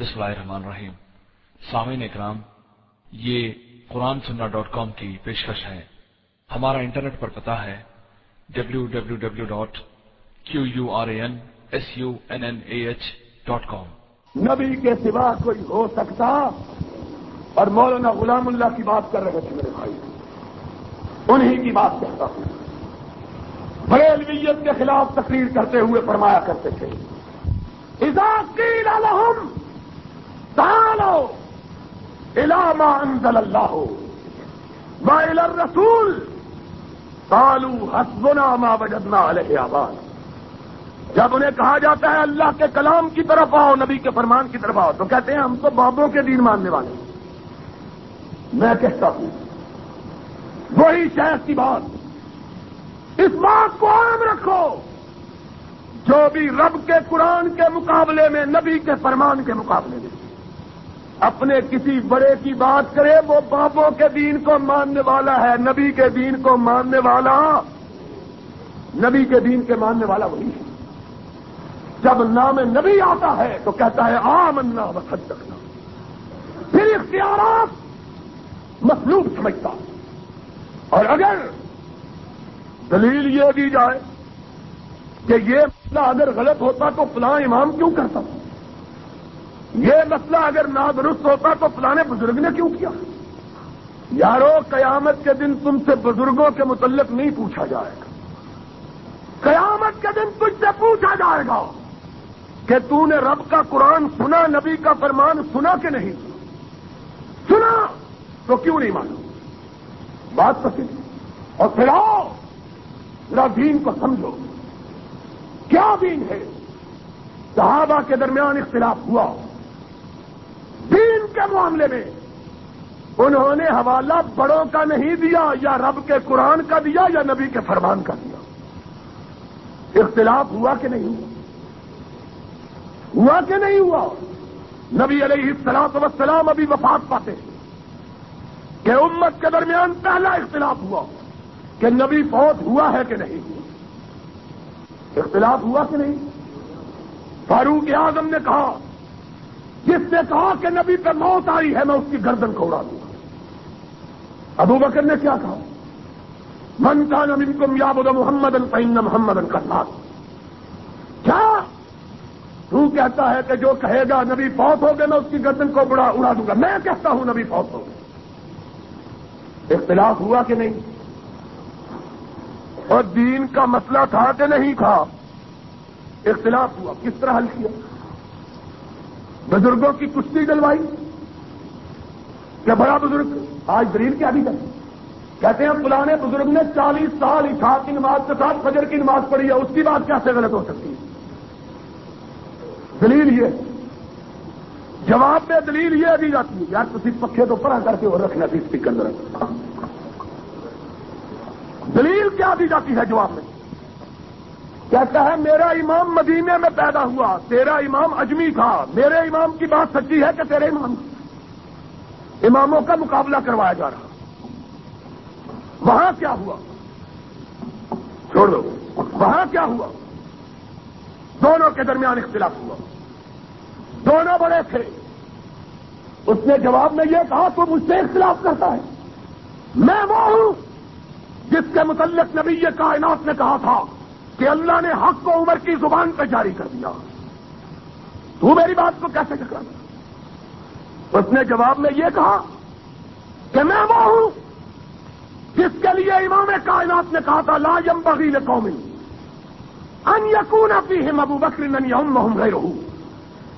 بسم اللہ الرحمن الرحیم۔ سامعین اکرام، یہ قرآن سننا ڈاٹ کام کی پیشکش ہے۔ ہمارا انٹرنیٹ پر پتا ہے W W W dot Q U R A N S U N N A H dot com. نبی کے سوا کوئی ہو سکتا اور مولانا غلام اللہ کی بات کر رہے تھے میرے بھائی۔ انہی کی بات کرتا ہوں۔ بڑے الویت کے خلاف تقریر کرتے ہوئے فرمایا کرتے تھے لهم تعالوا الى ما انزل الله والى الرسول قالوا حسبنا ما وجدنا عليه آباد جب انہیں کہا جاتا ہے اللہ کے کلام کی طرف آؤ، نبی کے فرمان کی طرف آؤ، تو کہتے ہیں ہم تو بابوں کے دین ماننے والے ہیں۔ میں کہتا ہوں، وہی شہر کی بات۔ اس بات کو عام رکھو، جو بھی رب کے قرآن کے مقابلے میں، نبی کے فرمان کے مقابلے میں۔ اپنے کسی بڑے کی بات کرے، وہ بابوں کے دین کو ماننے والا ہے، نبی کے دین کو ماننے والا۔ نبی کے دین کے ماننے والا وہی ہے۔ جب نام نبی آتا ہے تو کہتا ہے، آمنا وسط رکھنا پھر اختیارات مصلوب سمجھتا۔ اور اگر دلیل یہ دی جائے کہ یہ مسئلہ اگر غلط ہوتا تو فلاں امام کیوں کرتا؟ ہوں یہ مسئلہ اگر نادرست ہوتا تو فلاں بزرگ نے کیوں کیا؟ یارو، قیامت کے دن تم سے بزرگوں کے متعلق نہیں پوچھا جائے گا۔ قیامت کے دن تجھ سے پوچھا جائے گا کہ تو نے رب کا قرآن سنا، نبی کا فرمان سنا کہ نہیں؟ سنا! تو کیوں نہیں مانا بات پسند اور پھر آؤ میرا دین کو سمجھو۔ کیا دین ہے؟ صحابہ کے درمیان اختلاف ہوا۔ دین کے معاملے میں۔ انہوں نے حوالہ بڑوں کا نہیں دیا، یا رب کے قرآن کا دیا، یا نبی کے فرمان کا دیا۔ اختلاف ہوا کہ نہیں ہوا؟ ہوا کہ نہیں ہوا؟ نبی علیہ السلام وسلام ابھی وفات پاتے کہ امت کے درمیان پہلا اختلاف ہوا، کہ نبی فوت ہوا ہے کہ نہیں ہوا؟ اختلاف ہوا کہ نہیں؟ فاروق اعظم نے کہا جس نے کہا کہ نبی پہ موت آئی ہے، میں اس کی گردن کو اڑا دوں گا۔ ابو بکر نے کیا کہا؟ من کا نبی کم یاب محمد الفین محمد الکسات کیا؟ تو کہتا ہے کہ جو کہے گا نبی فوت ہو گئے، میں اس کی گردن کو بڑا اڑا دوں گا۔ میں کہتا ہوں نبی فوت ہو گئے۔ اختلاف ہوا کہ نہیں؟ اور دین کا مسئلہ تھا کہ نہیں تھا؟ اختلاف ہوا۔ کس طرح حل کیا؟ بزرگوں کی کشتی ڈلوائی۔ کیا بڑا بزرگ، آج دلیل کیا بھی کرتے کہتے ہیں پرانے بزرگ نے چالیس سال عشاء کی نماز کے ساتھ فجر کی نماز پڑھی ہے، اس کی بات کیسے غلط ہو سکتی؟ ہے دلیل یہ۔ جواب میں دلیل یہ دی جاتی ہے، یار کسی پکے تو پڑا کر کے وہ رکھنا تھی اس کے اندر دلیل کیا دی جاتی ہے جواب میں؟ کہتا ہے، میرا امام مدینے میں پیدا ہوا، تیرا امام اجمی تھا، میرے امام کی بات سچی ہے کہ تیرے امام کی? اماموں کا مقابلہ کروایا جا رہا۔ وہاں کیا ہوا؟ چھوڑ دو۔ وہاں کیا ہوا؟ دونوں کے درمیان اختلاف ہوا۔ دونوں بڑے تھے۔ اس نے جواب میں یہ کہا، تو مجھ سے اختلاف کرتا ہے۔ میں وہ ہوں جس کے متعلق نبی کائنات نے کہا تھا۔ کہ اللہ نے حق کو عمر کی زبان پہ جاری کر دیا۔ تو میری بات کو کیسے ٹکرا اس نے جواب میں یہ کہا کہ میں وہ ہوں جس کے لیے امام کائنات نے کہا تھا، لا یم بغیل قومی ان یقون فیہم ابو بکر ننی ہم گئے رہو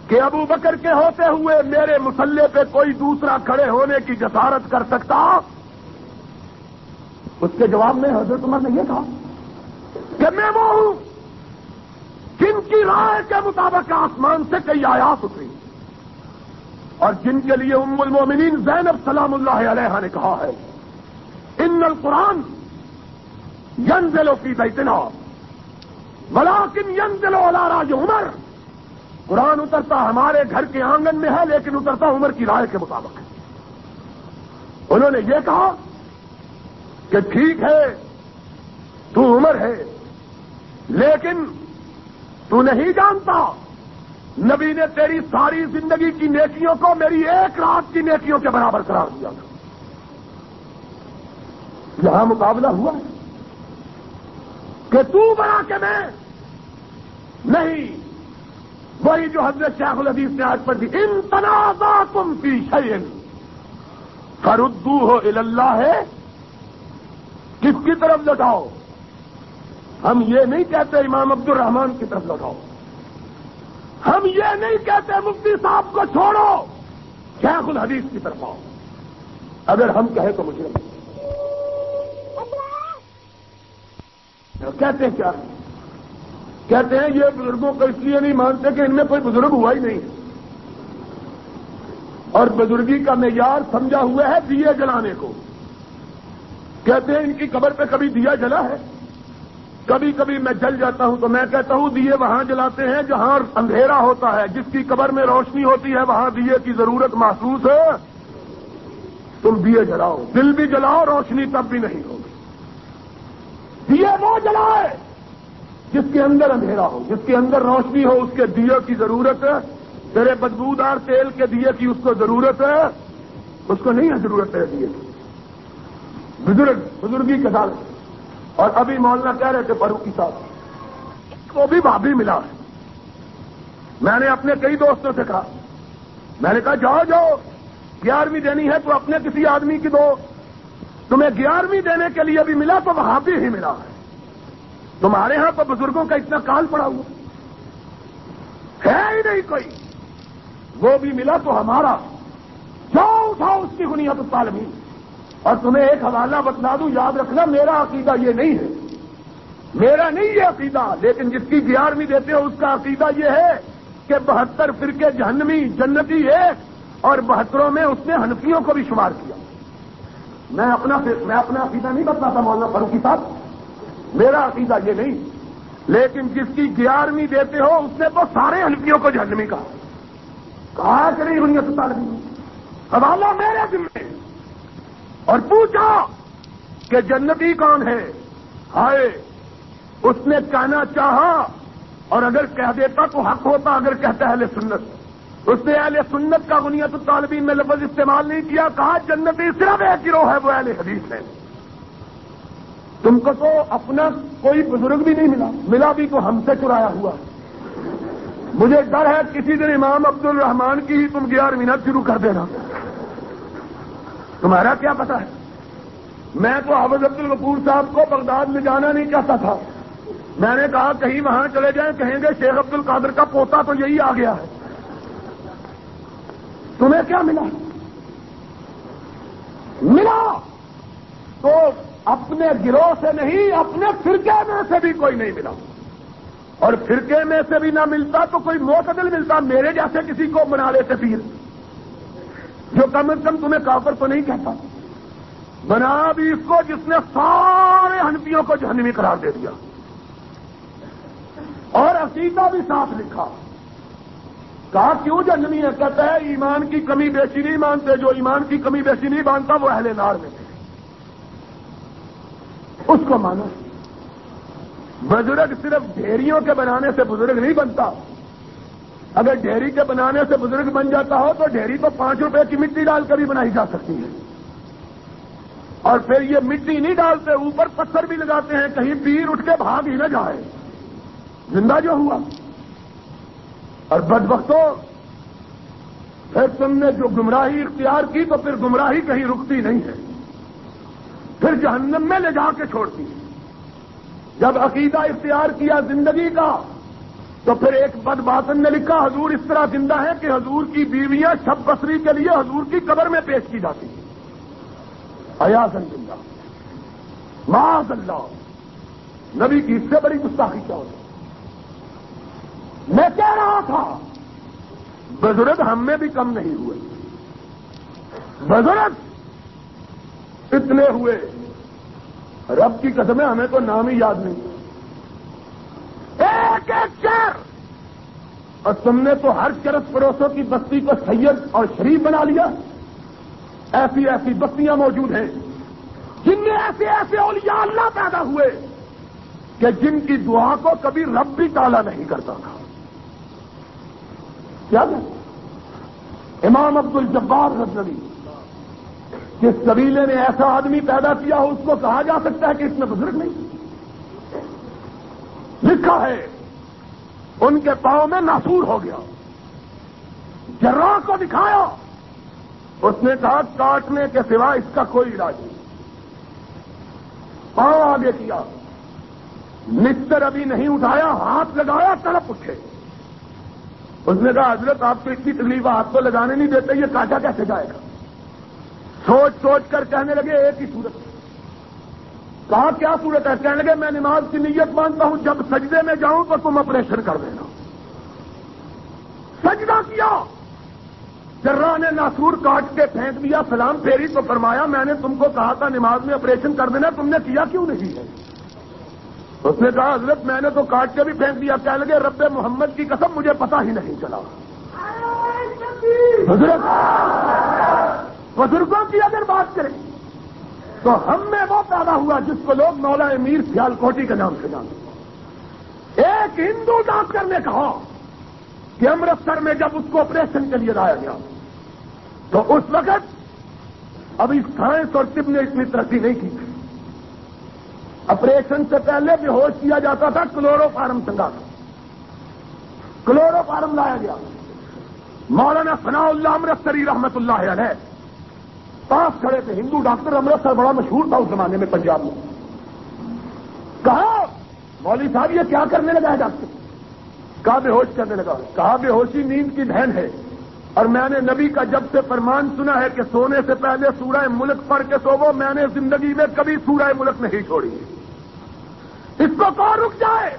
کہ ابو بکر کے ہوتے ہوئے میرے مسلح پہ کوئی دوسرا کھڑے ہونے کی جسارت کر سکتا۔ اس کے جواب میں حضرت عمر نے یہ کہا کہ میں وہ ہوں، جن کی رائے کے مطابق آسمان سے کئی آیات اتری۔ اور جن کے لیے ام المومنین زینب سلام اللہ علیہ نے کہا ہے، ان القرآن ینزلو فی بیتنا بلاکن ینزلو علی راج عمر۔ قرآن اترتا ہمارے گھر کے آنگن میں ہے، لیکن اترتا عمر کی رائے کے مطابق۔ ہے انہوں نے یہ کہا کہ ٹھیک ہے، تو عمر ہے۔ لیکن تو نہیں جانتا، نبی نے تیری ساری زندگی کی نیکیوں کو میری ایک رات کی نیکیوں کے برابر قرار دیا۔ تھا یہاں مقابلہ ہوا ہے کہ تو بنا کے میں نہیں۔ وہی جو حضرت شیخ الحدیث نے آج پر دی، ان تنازع تم کی شعین فردو ہو اللہ ہے۔ کس کی طرف لوٹاؤ ہم یہ نہیں کہتے امام عبد الرحمان کی طرف لوٹاؤ ہم یہ نہیں کہتے مفتی صاحب کو چھوڑو، شیخ الحدیث کی طرف آؤ۔ اگر ہم کہیں تو مجھے کہتے ہیں کیا؟ کہتے ہیں یہ بزرگوں کو اس لیے نہیں مانتے کہ ان میں کوئی بزرگ ہوا ہی نہیں۔ اور بزرگی کا معیار سمجھا ہوا ہے دیے جلانے کو۔ کہتے ہیں ان کی قبر پہ کبھی دیا جلا ہے۔ کبھی کبھی میں جل جاتا ہوں تو میں کہتا ہوں دیے وہاں جلاتے ہیں جہاں اندھیرا ہوتا ہے، جس کی قبر میں روشنی ہوتی ہے، وہاں دیے کی ضرورت محسوس ہے۔ تم دیے جلاؤ۔ دل بھی جلاؤ، روشنی تب بھی نہیں ہوگی۔ دیے وہ جلائے جس کے اندر اندھیرا ہو، جس کے اندر روشنی ہو، اس کے دیے کی ضرورت ہے۔ تیرے بدبودار تیل کے دیے کی اس کو ضرورت ہے۔ اس کو نہیں ہے ضرورت ہے دیے کی۔ بزرگ، بزرگی کے ساتھ اور ابھی مولانا کہہ رہے تھے فاروقی صاحب وہ بھی بھابھی ملا ہے۔ میں نے اپنے کئی دوستوں سے کہا، میں نے کہا، جاؤ جاؤ، گیارہویں دینی ہے تو اپنے کسی آدمی کی دو۔ تمہیں گیارہویں دینے کے لیے بھی ملا تو وہاں بھی ہی ملا ہے۔ تمہارے ہاں تو بزرگوں کا اتنا کال پڑا ہوا۔ ہے ہی نہیں کوئی۔ وہ بھی ملا تو ہمارا۔ جاؤ، اٹھاؤ اس کی بنیاد تعلمی اور تمہیں ایک حوالہ بتلا دوں، یاد رکھنا، میرا عقیدہ یہ نہیں ہے۔ میرا نہیں یہ عقیدہ، لیکن جس کی گیارہویں دیتے ہو، اس کا عقیدہ یہ ہے کہ بہتر فرقے جہنمی، جنتی ایک، اور بہتروں میں اس نے ہنفیوں کو بھی شمار کیا۔ میں اپنا میں اپنا عقیدہ نہیں بتلاتا مولانا فاروقی صاحب۔ میرا عقیدہ یہ نہیں۔ لیکن جس کی گیارہویں دیتے ہو، اس نے تو سارے ہنفیوں کو جہنمی کہا۔ کہا کہ نہیں ہوں تعلیم حوالہ میرے ذمے اور پوچھا کہ جنتی کون ہے؟ ہائے، اس نے کہنا چاہا اور اگر کہہ دیتا تو حق ہوتا اگر کہتا اہل سنت۔ اس نے اہل سنت کا بنیاد طالبین میں لفظ استعمال نہیں کیا، کہا جنتی صرف ایک گروہ ہے، وہ اہل حدیث ہے تم کو تو اپنا کوئی بزرگ بھی نہیں ملا ملا بھی تو ہم سے چرایا ہوا۔ مجھے ڈر ہے کسی دن امام عبد الرحمان کی ہی تم گیارہ منٹ شروع کر دینا۔ تمہارا کیا پتا ہے؟ میں تو حافظ عبد الغفور صاحب کو بغداد میں جانا نہیں چاہتا تھا۔ میں نے کہا کہیں وہاں چلے جائیں، کہیں گے شیخ عبد القادر کا پوتا تو یہی آ گیا ہے۔ تمہیں کیا ملا؟ ملا؟ تو اپنے گروہ سے نہیں، اپنے فرقے میں سے بھی کوئی نہیں ملا۔ اور فرقے میں سے بھی نہ ملتا تو کوئی معتدل ملتا، میرے جیسے کسی کو بنا لیتے پیر۔ جو کم از کم تمہیں کافر تو نہیں کہتا۔ بنا بھی اس کو جس نے سارے ہنفیوں کو جہنمی قرار دے دیا۔ اور عقیدہ بھی ساتھ لکھا۔ کہا، کیوں جہنمی ہے؟ کہتا ہے، ایمان کی کمی بیشی نہیں مانتے، جو ایمان کی کمی بیشی نہیں مانتا، وہ اہل نار میں تھے اس کو مانا بزرگ صرف ڈھیریوں کے بنانے سے بزرگ نہیں بنتا۔ اگر ڈھیری کے بنانے سے بزرگ بن جاتا ہو تو ڈھیری تو پانچ روپے کی مٹی ڈال کر بھی بنائی جا سکتی ہے۔ اور پھر یہ مٹی نہیں ڈالتے، اوپر پتھر بھی لگاتے ہیں، کہیں پیر اٹھ کے بھاگ ہی نہ جائے۔ زندہ جو ہوا۔ اور بد وقتوں پھر تم نے جو گمراہی اختیار کی تو پھر گمراہی کہیں رکتی نہیں ہے۔ پھر جہنم میں لے جا کے چھوڑتی ہے۔ جب عقیدہ اختیار کیا زندگی کا تو پھر ایک بد باطن نے لکھا، حضور اس طرح زندہ ہے کہ حضور کی بیویاں شب بسری کے لیے حضور کی قبر میں پیش کی جاتی ہیں۔ ایاز اللہ معاذ اللہ نبی کی اس سے بڑی گستاخی کیا ہوتی میں کہہ رہا تھا، بزرگ ہم میں بھی کم نہیں ہوئے۔ بزرگ اتنے ہوئے۔ رب کی قدمیں ہمیں تو نام ہی یاد نہیں۔ ایک ایک چیر اور تم نے تو ہر چرس پڑوسوں کی بستی کو سید اور شریف بنا لیا۔ ایسی ایسی بستیاں موجود ہیں جن میں ایسے ایسے اولیاء اللہ پیدا ہوئے کہ جن کی دعا کو کبھی رب بھی تالا نہیں کرتا تھا۔ کیا امام عبد الجبار غزنوی، جس قبیلے نے ایسا آدمی پیدا کیا ہو، اس کو کہا جا سکتا ہے کہ اس میں بزرگ نہیں۔ لکھا ہے۔ ان کے پاؤں میں ناسور ہو گیا۔ جراح کو دکھایا۔ اس نے کہا، کاٹنے کے سوا اس کا کوئی علاج نہیں۔ پاؤں آگے کیا۔ نچر ابھی نہیں اٹھایا، ہاتھ لگایا تڑپ اٹھے۔ اس نے کہا، حضرت، آپ کو اتنی تکلیف، ہاتھ کو لگانے نہیں دیتے، یہ کاٹا کیسے جائے گا؟ سوچ سوچ کر کہنے لگے، ایک ہی صورت۔ کہا، کیا صورت ہے؟ کہنے لگے، میں نماز کی نیت مانتا ہوں، جب سجدے میں جاؤں تو تم آپریشن کر دینا۔ سجدہ کیا؟ جرا نے ناسور کاٹ کے پھینک دیا سلام پھیری تو فرمایا، میں نے تم کو کہا تھا نماز میں آپریشن کر دینا، تم نے کیا کیوں نہیں؟ ہے اس نے کہا، حضرت، میں نے تو کاٹ کے بھی پھینک دیا۔ کہنے لگے، رب محمد کی قسم، مجھے پتا ہی نہیں چلا۔ حضرت، بزرگوں کی اگر بات کریں تو ہم میں وہ پیدا ہوا جس کو لوگ مولا امیر سیال کوٹی کے نام سے جانتے ایک ہندو ڈاکٹر نے کہا کہ امرتسر میں جب اس کو آپریشن کے لیے لایا گیا، تو اس وقت ابھی سائنس اور طب نے اتنی ترقی نہیں کی۔ تھی آپریشن سے پہلے بھی ہوش کیا جاتا تھا کلورو فارم سنگا کلورو فارم لایا گیا۔ مولانا فنا اللہ امرتسری رحمت اللہ علیہ پاس کھڑے تھے۔ ہندو ڈاکٹر امرتسر بڑا مشہور تھا اس زمانے میں پنجاب میں۔ کہا، مولوی صاحب، یہ کیا کرنے لگا ہے ڈاکٹر؟ کہا، بے ہوش کرنے لگا۔ کہا، بے ہوشی نیند کی بہن ہے۔ اور میں نے نبی کا جب سے فرمان سنا ہے کہ سونے سے پہلے سورہ ملک پڑھ کے سوو، میں نے زندگی میں کبھی سورہ ملک نہیں چھوڑی۔ اس کو کون رک جائے؟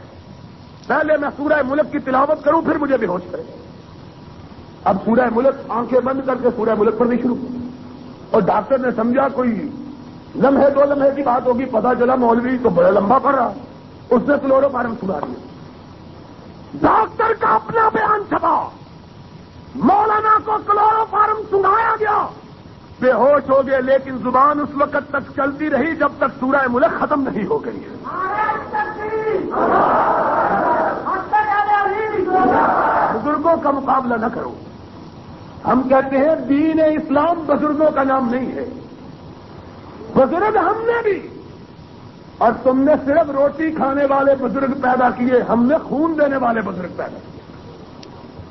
پہلے میں سورہ ملک کی تلاوت کروں، پھر مجھے بے ہوش کرے۔ اب سورہ ملک آنکھیں بند کر کے سورہ ملک پر نہیں شروع۔ اور ڈاکٹر نے سمجھا کوئی لمحے دو لمحے کی بات ہوگی، پتا چلا مولوی تو بڑا لمبا پڑ رہا اس نے کلورو فارم سنا دیا۔ ڈاکٹر کا اپنا بیان چھپا۔ مولانا کو کلورو فارم سنایا گیا۔ بے ہوش ہو گئے، لیکن زبان اس وقت تک چلتی رہی جب تک سورہ ملک ختم نہیں ہو گئی۔ بزرگوں کا مقابلہ نہ کرو۔ ہم کہتے ہیں دین اسلام بزرگوں کا نام نہیں ہے۔ بزرگ ہم نے بھی۔ اور تم نے صرف روٹی کھانے والے بزرگ پیدا کیے، ہم نے خون دینے والے بزرگ پیدا کیے۔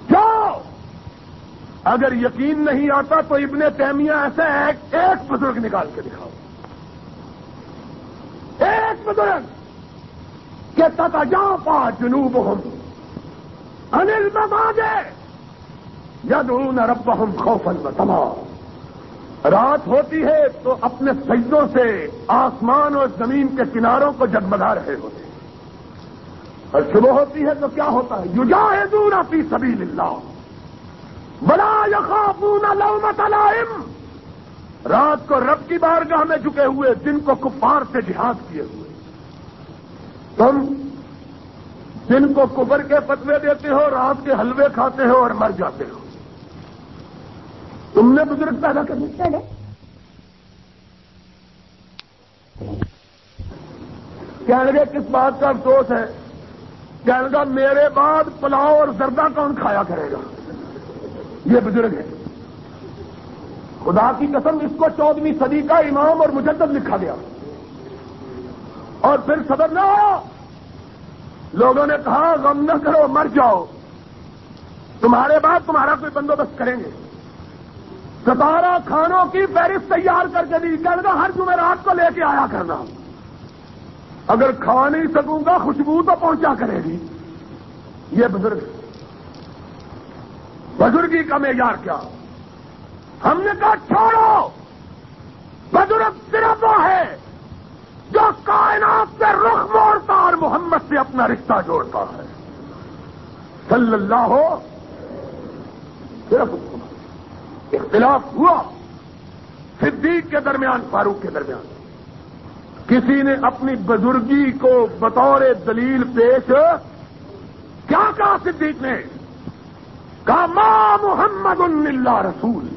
کیوں اگر یقین نہیں آتا تو ابن تیمیہ ایسے ایک ایک بزرگ نکال کے دکھاؤ۔ ایک بزرگ کہ تتا جا پا جنوب ہم انل میں مانگے یدون رب ہم خوفن رات ہوتی ہے تو اپنے سجدوں سے آسمان اور زمین کے کناروں کو جگمگا رہے ہوتے ہیں۔ اور صبح ہوتی ہے تو کیا ہوتا ہے؟ یوجا ہے دور سبھی اللہ بڑا یخافون لومت علائم رات کو رب کی بارگاہ میں جھکے ہوئے دن کو کفار سے جہاد کیے ہوئے۔ تم دن کو کبر کے فتوے دیتے ہو، رات کے حلوے کھاتے ہو اور مر جاتے ہو۔ تم نے بزرگ پیدا کرنے چاہیے کہنے لگے کس بات کا افسوس ہے؟ کہنے میرے بعد پلاؤ اور زردہ کون کھایا کرے گا؟ یہ بزرگ ہے۔ خدا کی قسم اس کو چودہویں صدی کا امام اور مجدد لکھا گیا۔ اور پھر صدر نہ ہو لوگوں نے کہا، غم نہ کرو، مر جاؤ۔ تمہارے بعد تمہارا کوئی بندوبست کریں گے۔ ستارہ کھانوں کی فہرست تیار کر کے دی، کہنے کا ہر جمعرات کو لے کے آیا کرنا۔ اگر کھا نہیں سکوں گا، خوشبو تو پہنچا کرے گی۔ یہ بزرگ، بزرگی کا معیار کیا؟ ہم نے کہا، چھوڑو! بزرگ صرف وہ ہے جو کائنات سے رخ موڑتا اور محمد سے اپنا رشتہ جوڑتا ہے۔ صلی اللہ ہو صرف اختلاف ہوا۔ صدیق کے درمیان، فاروق کے درمیان۔ کسی نے اپنی بزرگی کو بطور دلیل پیش، کیا کہا صدیق نے؟ کہا ماں محمد اللہ رسول،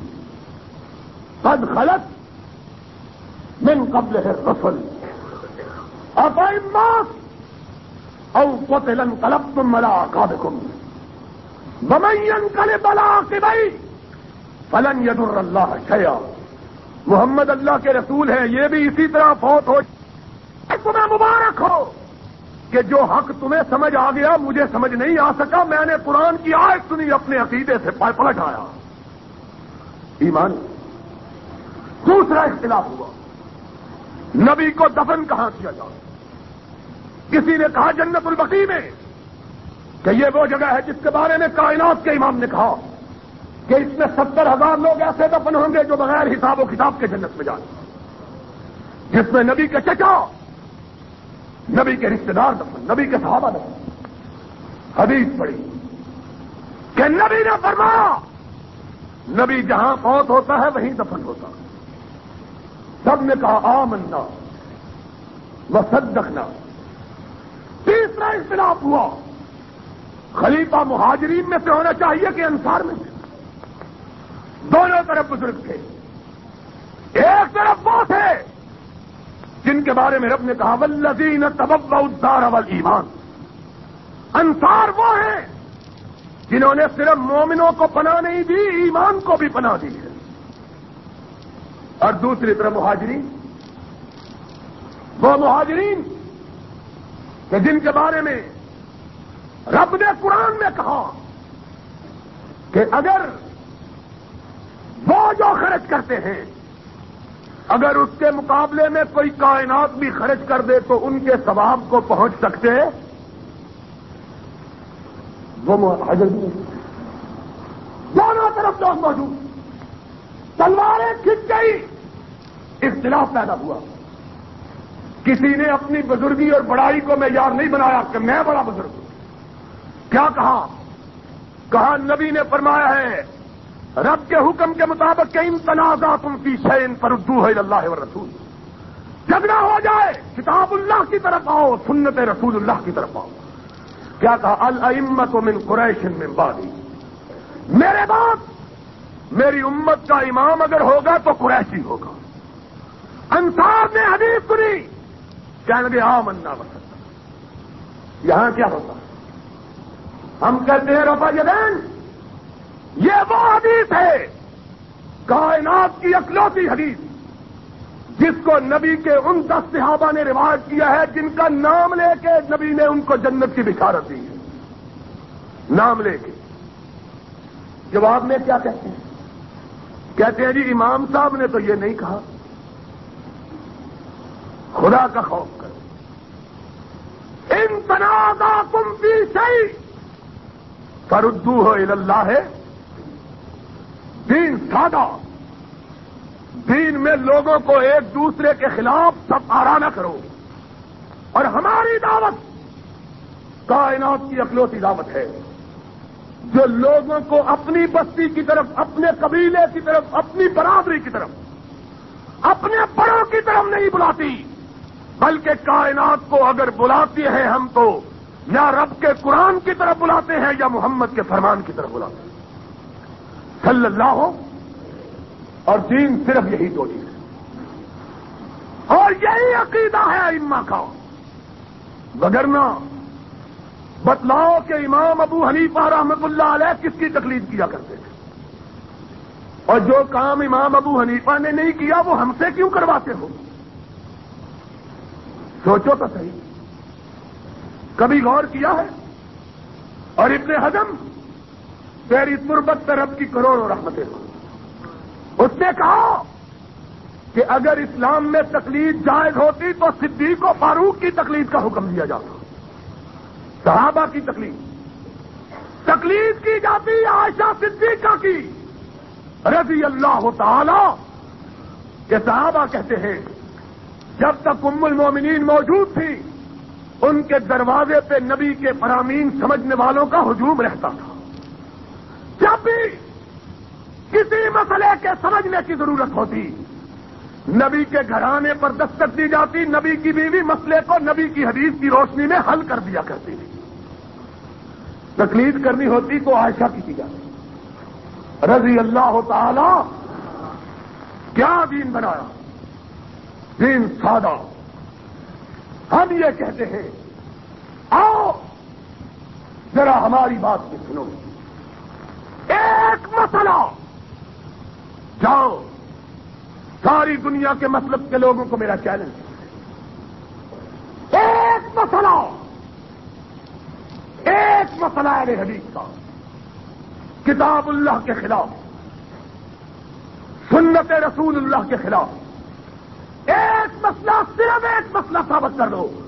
قد خلط من قبل ہے رسل اب او قتلن قلب تم ملا کاب بمین کل بلا کے بھائی فلن ید اللہ شیا محمد اللہ کے رسول ہیں، یہ بھی اسی طرح فوت ہو۔ تمہیں مبارک ہو کہ جو حق تمہیں سمجھ آ گیا، مجھے سمجھ نہیں آ سکا۔ میں نے قرآن کی آیت سنی، اپنے عقیدے سے پلٹ آیا۔ ایمان۔ دوسرا اختلاف ہوا۔ نبی کو دفن کہاں کیا جائے؟ کسی نے کہا جنت البقی میں کہ یہ وہ جگہ ہے جس کے بارے میں کائنات کے امام نے کہا۔ کہ اس میں ستر ہزار لوگ ایسے دفن ہوں گے جو بغیر حساب و کتاب کے جنت میں جائیں۔ جس میں نبی کے چچا، نبی کے رشتے دار دفن، نبی کے صحابہ دفن۔ حدیث پڑی کہ نبی نے فرمایا، نبی جہاں فوت ہوتا ہے وہیں دفن ہوتا۔ ہے سب نے کہا، آمنا و صدقنا۔ تیسرا اختلاف ہوا، خلیفہ مہاجرین میں سے ہونا چاہیے کہ انصار میں سے۔ دونوں طرف بزرگ تھے۔ ایک طرف وہ تھے جن کے بارے میں رب نے کہا ولزین تبب ادار اول ایمان انصار وہ ہیں جنہوں نے صرف مومنوں کو پناہ نہیں دی، ایمان کو بھی پناہ دی ہے۔ اور دوسری طرف مہاجرین۔ وہ مہاجرین کہ جن کے بارے میں رب نے قرآن میں کہا کہ اگر وہ جو خرچ کرتے ہیں۔ اگر اس کے مقابلے میں کوئی کائنات بھی خرچ کر دے تو ان کے ثواب کو پہنچ سکتے۔ وہ حضرت دونوں طرف لوگ موجود۔ تلواریں کھنچ گئی۔ اختلاف پیدا ہوا۔ کسی نے اپنی بزرگی اور بڑائی کو میں یاد نہیں بنایا کہ میں بڑا بزرگ ہوں۔ کیا کہا؟ کہا، نبی نے فرمایا ہے رب کے حکم کے مطابق کہ ان تنازع تم کی شین پر اردو ہے اللہ و رسول۔ جھگڑا ہو جائے، کتاب اللہ کی طرف آؤ، سنت رسول اللہ کی طرف آؤ۔ کیا کہا؟ المت من قریش من بادی میرے بعد میری امت کا امام اگر ہوگا تو قریشی ہوگا۔ انصار نے حدیث سنی کہنے لگے ہاں منا بسا یہاں کیا ہوتا؟ ہم کہتے ہیں رفا جدین یہ وہ حدیث ہے، کائنات کی اکلوتی حدیث، جس کو نبی کے ان دس صحابہ نے روایت کیا ہے، جن کا نام لے کے نبی نے ان کو جنت کی بشارت دی ہے۔ نام لے کے۔ جواب میں کیا کہتے ہیں؟ کہتے ہیں جی امام صاحب نے تو یہ نہیں کہا۔ خدا کا خوف کرو۔ ان تنازع تم بھی صحیح فردو ہو اللہ۔ ہے دین سادہ۔ دین میں لوگوں کو ایک دوسرے کے خلاف سب آرا نہ کرو۔ اور ہماری دعوت کائنات کی اکلوتی دعوت ہے۔ جو لوگوں کو اپنی بستی کی طرف، اپنے قبیلے کی طرف، اپنی برادری کی طرف، اپنے بڑوں کی طرف نہیں بلاتی، بلکہ کائنات کو اگر بلاتی ہیں ہم تو یا رب کے قرآن کی طرف بلاتے ہیں یا محمد کے فرمان کی طرف بلاتے ہیں۔ صلی اللہ ہو، اور دین صرف یہی دو چیز اور یہی عقیدہ ہے اما کا۔ بگرنا بتلاؤ کہ امام ابو حنیفہ رحمت اللہ علیہ کس کی تکلیف کیا کرتے تھے؟ اور جو کام امام ابو حنیفہ نے نہیں کیا، وہ ہم سے کیوں کرواتے ہو؟ سوچو تو صحیح۔ کبھی غور کیا ہے؟ اور ابن حزم تیری تربت رب کی کروڑوں رحمتیں اس نے کہا کہ اگر اسلام میں تکلیف جائز ہوتی تو صدیق و فاروق کی تکلیف کا حکم دیا جاتا۔ صحابہ کی تکلیف تکلیف کی جاتی، عائشہ صدیقہ کی۔ رضی اللہ تعالی کہ صحابہ کہتے ہیں، جب تک ام المومنین موجود تھی، ان کے دروازے پہ نبی کے فرامین سمجھنے والوں کا ہجوم رہتا تھا۔ بھی کسی مسئلے کے سمجھنے کی ضرورت ہوتی۔ نبی کے گھرانے پر دستک دی جاتی، نبی کی بیوی مسئلے کو نبی کی حدیث کی روشنی میں حل کر دیا کرتی۔ تھی تکلیف کرنی ہوتی تو عائشہ کی کی جاتی۔ رضی اللہ تعالی، کیا دین بنایا؟ دین سادہ۔ ہم یہ کہتے ہیں، آؤ، ذرا ہماری بات بھی سنو۔ ایک مسئلہ۔ جاؤ۔ ساری دنیا کے مطلب کے لوگوں کو میرا چیلنج ایک مسئلہ۔ ایک مسئلہ ہے حدیث کا۔ کتاب اللہ کے خلاف۔ سنت رسول اللہ کے خلاف۔ ایک مسئلہ، صرف ایک مسئلہ ثابت کر دو۔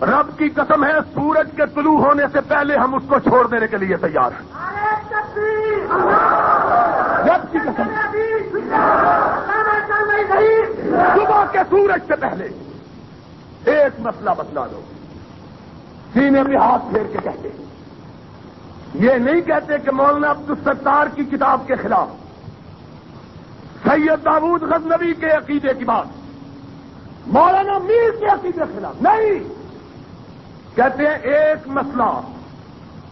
رب کی قسم ہے، سورج کے طلوع ہونے سے پہلے ہم اس کو چھوڑ دینے کے لیے تیار۔ ہیں رب کی قسم۔ صبح کے سورج سے پہلے ایک مسئلہ بتلا دو۔ سینے میں ہاتھ پھیر کے کہتے یہ نہیں کہتے کہ مولانا عبد الستار کی کتاب کے خلاف سید داود غزنبی کے عقیدے کی بات۔ مولانا میر کے عقیدے کے خلاف۔ نہیں۔ کہتے ہیں ایک مسئلہ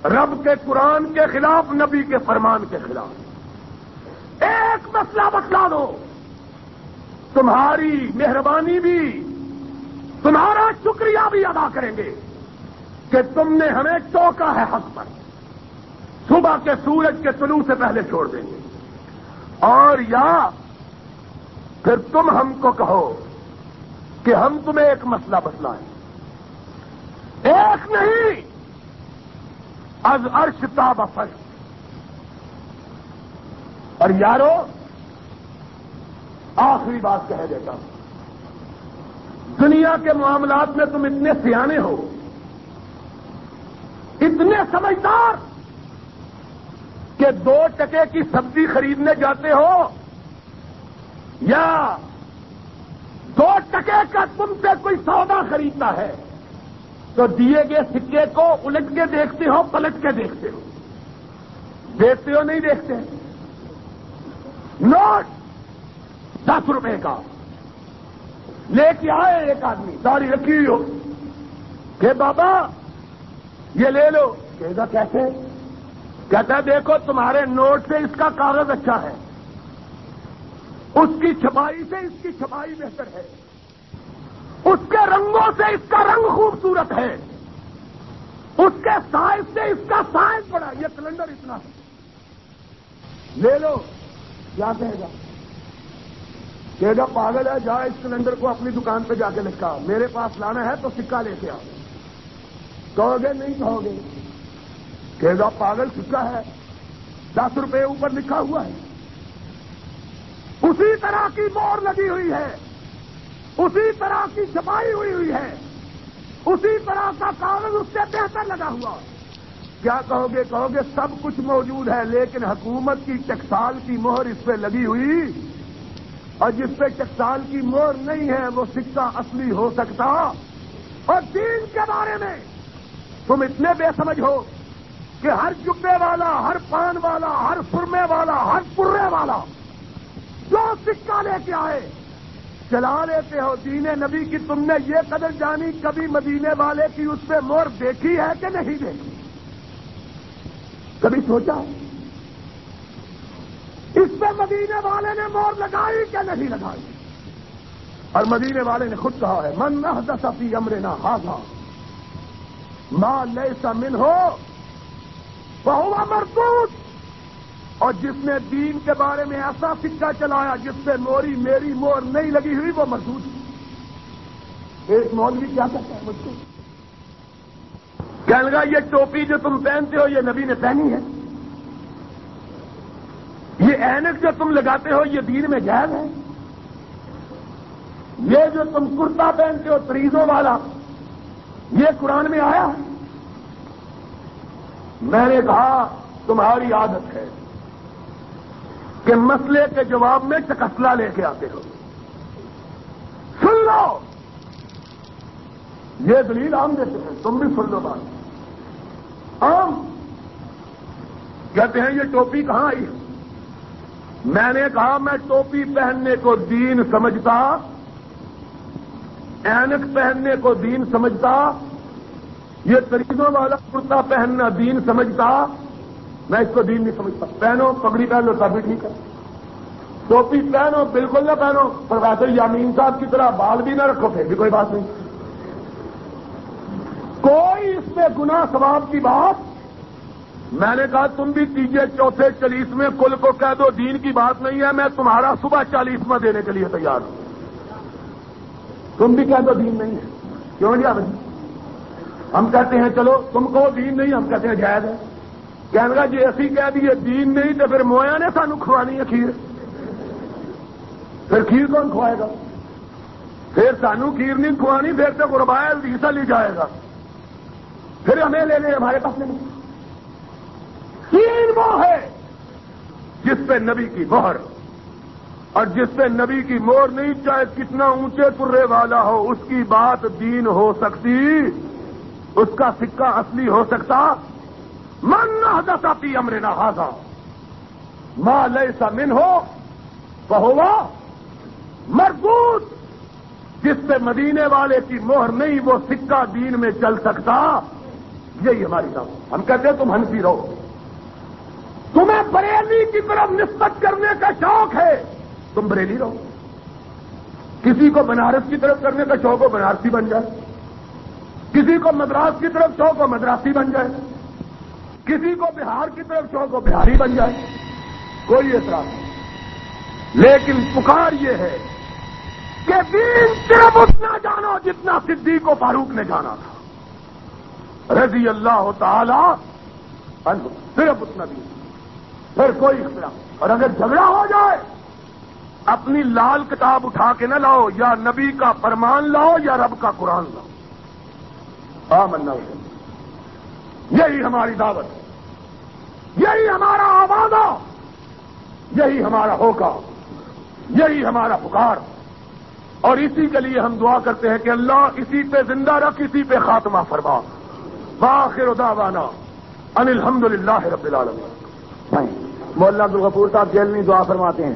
رب کے قرآن کے خلاف، نبی کے فرمان کے خلاف۔ ایک مسئلہ بتلا دو۔ تمہاری مہربانی بھی، تمہارا شکریہ بھی ادا کریں گے کہ تم نے ہمیں ٹوکا ہے حق پر۔ صبح کے سورج کے طلوع سے پہلے چھوڑ دیں گے۔ اور یا پھر تم ہم کو کہو کہ ہم تمہیں ایک مسئلہ بتلائیں۔ ایک نہیں از عرش تاب فرش اور یارو، آخری بات کہہ دیتا ہوں۔ دنیا کے معاملات میں تم اتنے سیانے ہو، اتنے سمجھدار کہ دو ٹکے کی سبزی خریدنے جاتے ہو، یا دو ٹکے کا تم سے کوئی سودا خریدتا ہے۔ تو دیے گئے سکے کو الٹ کے دیکھتے ہو، پلٹ کے دیکھتے ہو۔ دیکھتے ہو، نہیں دیکھتے۔ نوٹ! دس روپے کا۔ لے کے آئے ایک آدمی، داڑھی رکھی ہوئی ہو۔ کہ بابا، یہ لے لو۔ کہے گا کیسے؟ کہتا ہے دیکھو، تمہارے نوٹ سے اس کا کاغذ اچھا ہے۔ اس کی چھپائی سے اس کی چھپائی بہتر ہے۔ اس کے رنگوں سے اس کا رنگ خوبصورت ہے۔ اس کے سائز سے اس کا سائز بڑا، یہ کیلنڈر اتنا ہے۔ لے لو کیا کہے گا کہے گا، پاگل ہے، جا اس سلنڈر کو اپنی دکان پہ جا کے لکھا میرے پاس لانا ہے تو سکہ لے کے آؤ کہو گے، نہیں کہو گے۔ کہے گا، پاگل سکہ ہے۔ دس روپے اوپر لکھا ہوا ہے۔ اسی طرح کی مور لگی ہوئی ہے۔ اسی طرح کی چھپائی ہوئی ہوئی ہے۔ اسی طرح کا کاغذ اس سے بہتر لگا ہوا۔ کیا کہو گے کہو گے، سب کچھ موجود ہے، لیکن حکومت کی ٹکسال کی مہر اس پہ لگی ہوئی۔ اور جس پہ ٹکسال کی مہر نہیں ہے، وہ سکہ اصلی ہو سکتا۔ اور دین کے بارے میں تم اتنے بے سمجھ ہو کہ ہر جبے والا، ہر پان والا، ہر سرمے والا، ہر پرے والا جو سکہ لے کے آئے چلا لیتے ہو دین نبی کی تم نے یہ قدر جانی کبھی مدینے والے کی اس پہ مور دیکھی ہے کہ نہیں دیکھی؟ کبھی سوچا اس پہ مدینے والے نے مور لگائی کہ نہیں لگائی؟ اور مدینے والے نے خود کہا ہے، من نہ دسفی امر نہ ہاضا ماں لے سا من ہو بہوا مردود اور جس نے دین کے بارے میں ایسا سکہ چلایا جس سے موری میری مور نہیں لگی ہوئی، وہ مردود ایک مولوی کیا کہتا ہے مجھ کو؟ کہنے لگا، یہ ٹوپی جو تم پہنتے ہو، یہ نبی نے پہنی ہے۔ یہ اینک جو تم لگاتے ہو، یہ دین میں جائز ہے۔ یہ جو تم کرتا پہنتے ہو تریزوں والا، یہ قرآن میں آیا میں نے کہا، تمہاری عادت ہے۔ کہ مسئلے کے جواب میں چکسلا لے کے آتے ہو۔ سن لو! یہ دلیل عام دیتے ہیں، تم بھی سن لو بات۔ عام! کہتے ہیں، یہ ٹوپی کہاں آئی؟ میں نے کہا، میں ٹوپی پہننے کو دین سمجھتا، اینک پہننے کو دین سمجھتا، یہ طریقوں والا کرتا پہننا دین سمجھتا۔ میں اس کو دین نہیں سمجھتا۔ پہنو، پگڑی پہن لو تب بھی ٹھیک ہے ٹوپی پہنو، بالکل نہ پہنو۔ پر ویسے یامین صاحب کی طرح بال بھی نہ رکھو، پھر بھی کوئی بات نہیں۔ کوئی اس میں گنا ثواب کی بات۔ میں نے کہا، تم بھی تیجے چوتھے چالیس میں کل کو کہہ دو، دین کی بات نہیں ہے۔ میں تمہارا صبح چالیسواں دینے کے لیے تیار ہوں۔ تم بھی کہہ دو، دین نہیں ہے۔ کیوں نہیں بھائی ہم کہتے ہیں، چلو، تم کو دین نہیں، ہم کہتے ہیں جائز ہے۔ کہنے گا جی ایسی کہہ دیے دین نہیں تو پھر مویا نے سانو کھوانی ہے کھیر۔ پھر کھیر کون کھوائے گا؟ پھر سانو کھیر نہیں کھوانی، پھر تو قربائل دیسا لی جائے گا۔ پھر ہمیں لے لیں ہمارے پاس نہیں۔ تین وہ ہے جس پہ نبی کی مہر اور جس پہ نبی کی مور نہیں، چاہے کتنا اونچے کرے والا ہو، اس کی بات دین ہو سکتی، اس کا سکہ اصلی ہو سکتا۔ من نہ پی امر نہ ہاضا ماں لیے سا من ہو بہوا مربوط جس پہ مدینے والے کی مہر نہیں، وہ سکہ دین میں چل سکتا۔ یہی ہماری بات ہم کہتے ہیں تم ہنسی رہو۔ تمہیں بریلی کی طرف نسبت کرنے کا شوق ہے۔ تم بریلی رہو۔ کسی کو بنارس کی طرف کرنے کا شوق ہو بنارسی بن جائے۔ کسی کو مدراس کی طرف شوق ہو مدراسی بن جائے۔ کسی کو بہار کی طرف شوق ہو بہاری بن جائے، کوئی اعتراض نہیں۔ لیکن پکار یہ ہے کہ دین صرف اتنا جانو جتنا صدیق کو فاروق نے جانا تھا۔ رضی اللہ تعالی صرف اتنا دین۔ پھر کوئی اختلاف اور اگر جھگڑا ہو جائے، اپنی لال کتاب اٹھا کے نہ لاؤ، یا نبی کا فرمان لاؤ، یا رب کا قرآن لاؤ۔ آ منا یہی ہماری دعوت یہی ہمارا آبادہ یہی ہمارا ہوگا یہی ہمارا پکار اور اسی کے لیے ہم دعا کرتے ہیں کہ اللہ اسی پہ زندہ رکھ، اسی پہ خاتمہ فرما۔ باخر دعوانا ان الحمد للہ رب العالمین۔ مولانا عبدالغفور صاحب جیل میں دعا فرماتے ہیں۔